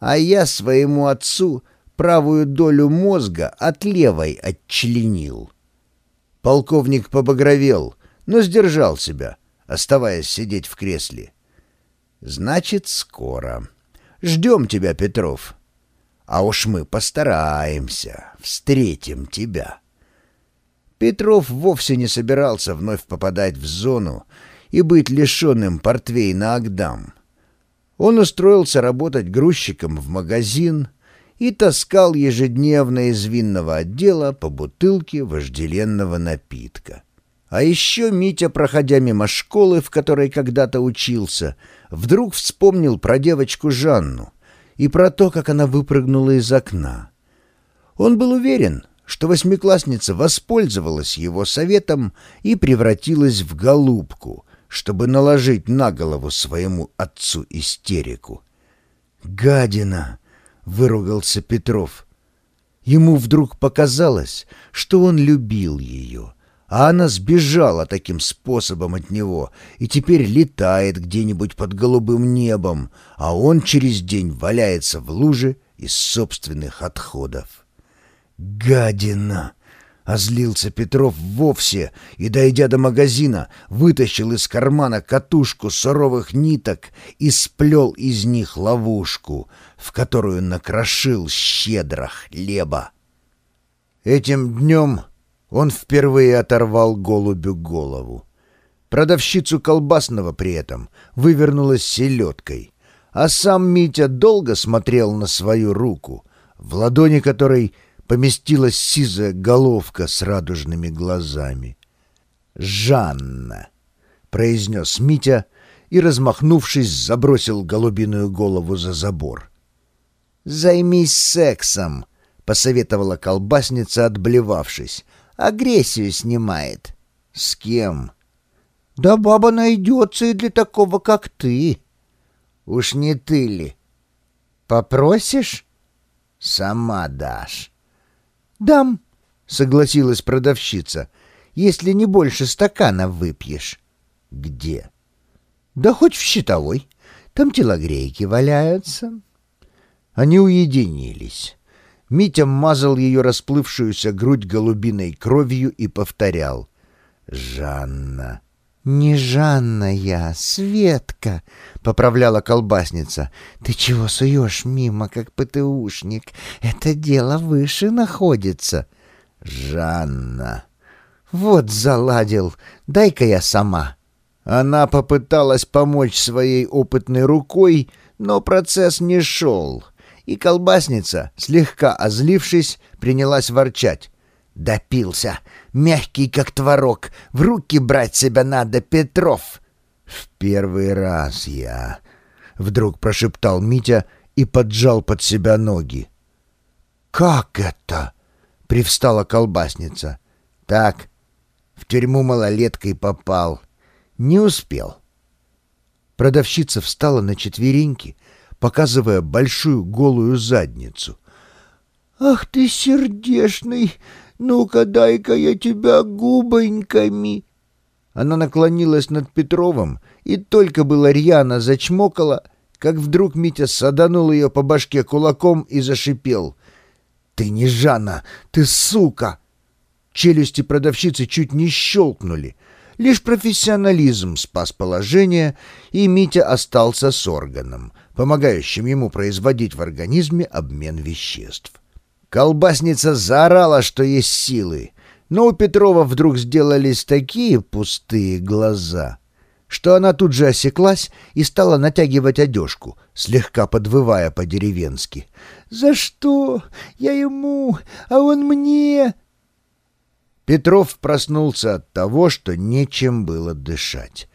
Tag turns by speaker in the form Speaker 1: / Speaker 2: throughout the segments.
Speaker 1: а я своему отцу правую долю мозга от левой отчленил. Полковник побагровел, но сдержал себя, оставаясь сидеть в кресле. «Значит, скоро. Ждем тебя, Петров. А уж мы постараемся, встретим тебя». Петров вовсе не собирался вновь попадать в зону и быть лишенным портвейна Агдам. Он устроился работать грузчиком в магазин и таскал ежедневно из винного отдела по бутылке вожделенного напитка. А еще Митя, проходя мимо школы, в которой когда-то учился, вдруг вспомнил про девочку Жанну и про то, как она выпрыгнула из окна. Он был уверен, что восьмиклассница воспользовалась его советом и превратилась в голубку, чтобы наложить на голову своему отцу истерику. «Гадина!» — выругался Петров. Ему вдруг показалось, что он любил ее, а она сбежала таким способом от него и теперь летает где-нибудь под голубым небом, а он через день валяется в луже из собственных отходов. «Гадина!» — озлился Петров вовсе и, дойдя до магазина, вытащил из кармана катушку суровых ниток и сплел из них ловушку, в которую накрошил щедро хлеба. Этим днем он впервые оторвал голубю голову. Продавщицу колбасного при этом вывернулась селедкой, а сам Митя долго смотрел на свою руку, в ладони которой — поместилась сизая головка с радужными глазами. «Жанна!» — произнес Митя и, размахнувшись, забросил голубиную голову за забор. «Займись сексом!» — посоветовала колбасница, отблевавшись. «Агрессию снимает». «С кем?» «Да баба найдется и для такого, как ты». «Уж не ты ли?» «Попросишь?» «Сама дашь». «Дам», — согласилась продавщица, — «если не больше стакана выпьешь». «Где?» «Да хоть в щитовой. Там телогрейки валяются». Они уединились. Митя мазал ее расплывшуюся грудь голубиной кровью и повторял. «Жанна». «Не Жанна я, Светка», — поправляла колбасница. «Ты чего суешь мимо, как ПТУшник? Это дело выше находится». «Жанна». «Вот заладил. Дай-ка я сама». Она попыталась помочь своей опытной рукой, но процесс не шел, и колбасница, слегка озлившись, принялась ворчать. Допился. Мягкий, как творог. В руки брать себя надо, Петров. В первый раз я... Вдруг прошептал Митя и поджал под себя ноги. «Как это?» — привстала колбасница. «Так, в тюрьму малолеткой попал. Не успел». Продавщица встала на четвереньки, показывая большую голую задницу. «Ах ты сердешный! «Ну-ка, дай-ка я тебя губоньками!» Она наклонилась над Петровым и только было рьяно зачмокала, как вдруг Митя саданул ее по башке кулаком и зашипел. «Ты не Жанна, ты сука!» Челюсти продавщицы чуть не щелкнули. Лишь профессионализм спас положение, и Митя остался с органом, помогающим ему производить в организме обмен веществ. Колбасница заорала, что есть силы, но у Петрова вдруг сделались такие пустые глаза, что она тут же осеклась и стала натягивать одежку, слегка подвывая по-деревенски. «За что? Я ему, а он мне!» Петров проснулся от того, что нечем было дышать.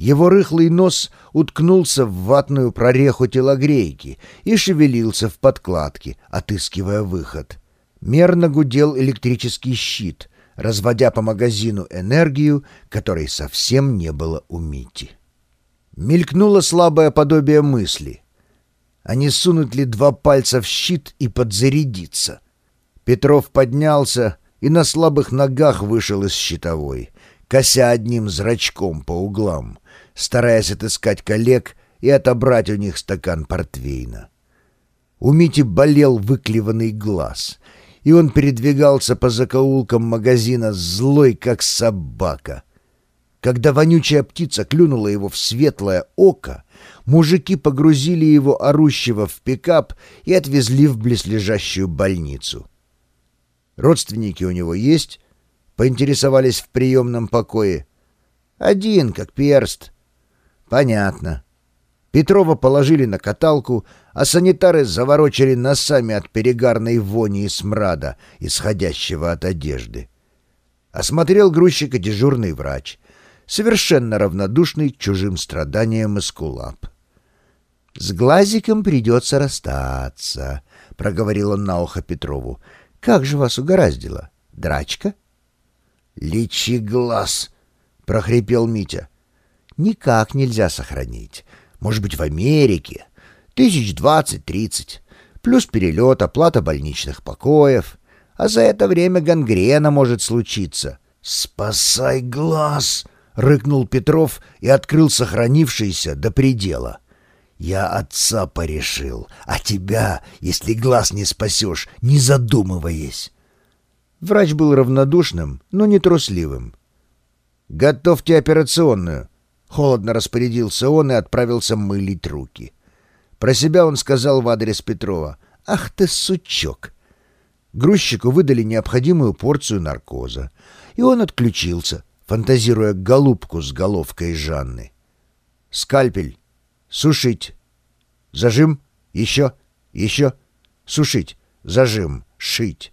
Speaker 1: Его рыхлый нос уткнулся в ватную прореху телогрейки и шевелился в подкладке, отыскивая выход. Мерно гудел электрический щит, разводя по магазину энергию, которой совсем не было у Мити. Мелькнуло слабое подобие мысли. А не сунуть ли два пальца в щит и подзарядиться? Петров поднялся и на слабых ногах вышел из щитовой, кося одним зрачком по углам стараясь отыскать коллег и отобрать у них стакан портвейна. У Мити болел выклеванный глаз, и он передвигался по закоулкам магазина злой, как собака. Когда вонючая птица клюнула его в светлое око, мужики погрузили его орущего в пикап и отвезли в близлежащую больницу. Родственники у него есть? Поинтересовались в приемном покое. Один, как перст. Понятно. Петрова положили на каталку, а санитары заворочили носами от перегарной вони и смрада, исходящего от одежды. Осмотрел грузчика дежурный врач, совершенно равнодушный к чужим страданиям и скулап. «С глазиком придется расстаться», — проговорил он на ухо Петрову. «Как же вас угораздило? Драчка?» «Личи глаз!» — прохрипел Митя. «Никак нельзя сохранить. Может быть, в Америке. Тысяч двадцать-тридцать. Плюс перелет, оплата больничных покоев. А за это время гангрена может случиться». «Спасай глаз!» — рыкнул Петров и открыл сохранившийся до предела. «Я отца порешил, а тебя, если глаз не спасешь, не задумываясь». Врач был равнодушным, но не трусливым. «Готовьте операционную», — холодно распорядился он и отправился мылить руки. Про себя он сказал в адрес Петрова. «Ах ты, сучок!» Грузчику выдали необходимую порцию наркоза, и он отключился, фантазируя голубку с головкой Жанны. «Скальпель! Сушить! Зажим! Еще! Еще! Сушить! Зажим! Шить!»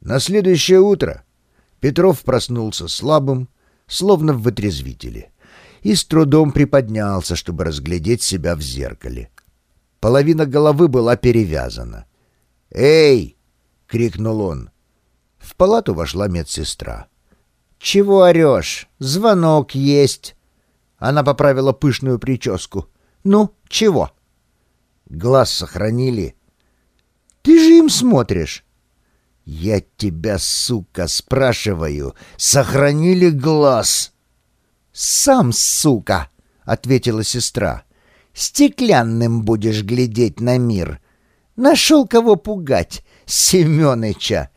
Speaker 1: На следующее утро Петров проснулся слабым, словно в вытрезвителе, и с трудом приподнялся, чтобы разглядеть себя в зеркале. Половина головы была перевязана. «Эй!» — крикнул он. В палату вошла медсестра. «Чего орешь? Звонок есть!» Она поправила пышную прическу. «Ну, чего?» «Глаз сохранили». «Ты же им смотришь!» «Я тебя, сука, спрашиваю, сохранили глаз?» «Сам, сука!» — ответила сестра. «Стеклянным будешь глядеть на мир. Нашел кого пугать, Семёныча!»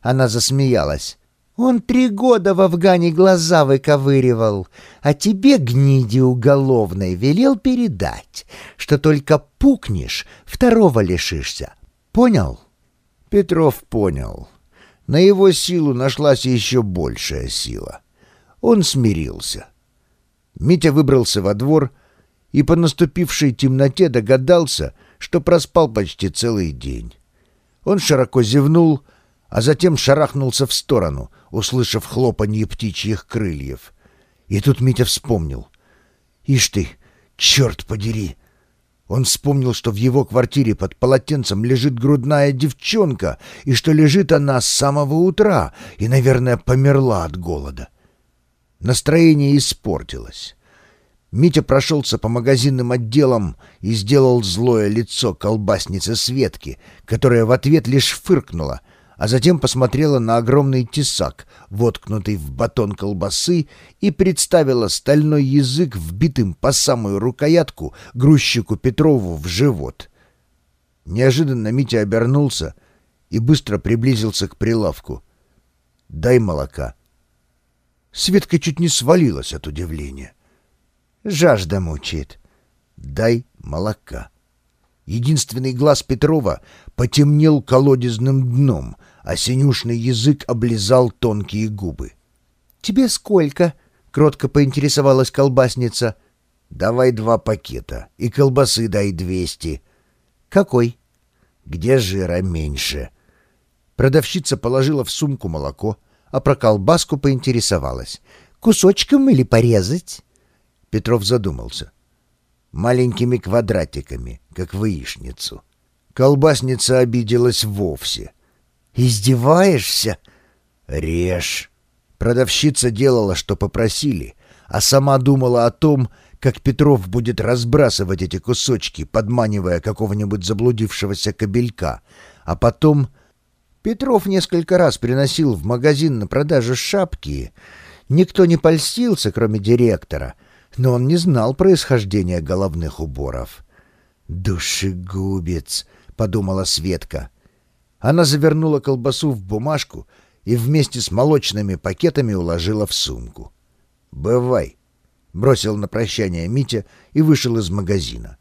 Speaker 1: Она засмеялась. «Он три года в Афгане глаза выковыривал, а тебе, гниди уголовной, велел передать, что только пукнешь, второго лишишься. Понял?» Петров понял. На его силу нашлась еще большая сила. Он смирился. Митя выбрался во двор и по наступившей темноте догадался, что проспал почти целый день. Он широко зевнул, а затем шарахнулся в сторону, услышав хлопанье птичьих крыльев. И тут Митя вспомнил. «Ишь ты, черт подери!» Он вспомнил, что в его квартире под полотенцем лежит грудная девчонка, и что лежит она с самого утра и, наверное, померла от голода. Настроение испортилось. Митя прошелся по магазинным отделам и сделал злое лицо колбаснице Светки, которая в ответ лишь фыркнула — а затем посмотрела на огромный тесак, воткнутый в батон колбасы, и представила стальной язык, вбитым по самую рукоятку грузчику Петрову в живот. Неожиданно Митя обернулся и быстро приблизился к прилавку. «Дай молока». Светка чуть не свалилась от удивления. «Жажда мучает. Дай молока». Единственный глаз Петрова потемнел колодезным дном, а синюшный язык облизал тонкие губы. «Тебе сколько?» — кротко поинтересовалась колбасница. «Давай два пакета, и колбасы дай двести». «Какой?» «Где жира меньше?» Продавщица положила в сумку молоко, а про колбаску поинтересовалась. «Кусочком или порезать?» Петров задумался маленькими квадратиками, как в яичницу. Колбасница обиделась вовсе. «Издеваешься?» «Режь!» Продавщица делала, что попросили, а сама думала о том, как Петров будет разбрасывать эти кусочки, подманивая какого-нибудь заблудившегося кобелька. А потом... Петров несколько раз приносил в магазин на продажу шапки. Никто не польстился, кроме директора — но он не знал происхождения головных уборов. «Душегубец!» — подумала Светка. Она завернула колбасу в бумажку и вместе с молочными пакетами уложила в сумку. «Бывай», — бросил на прощание Митя и вышел из магазина.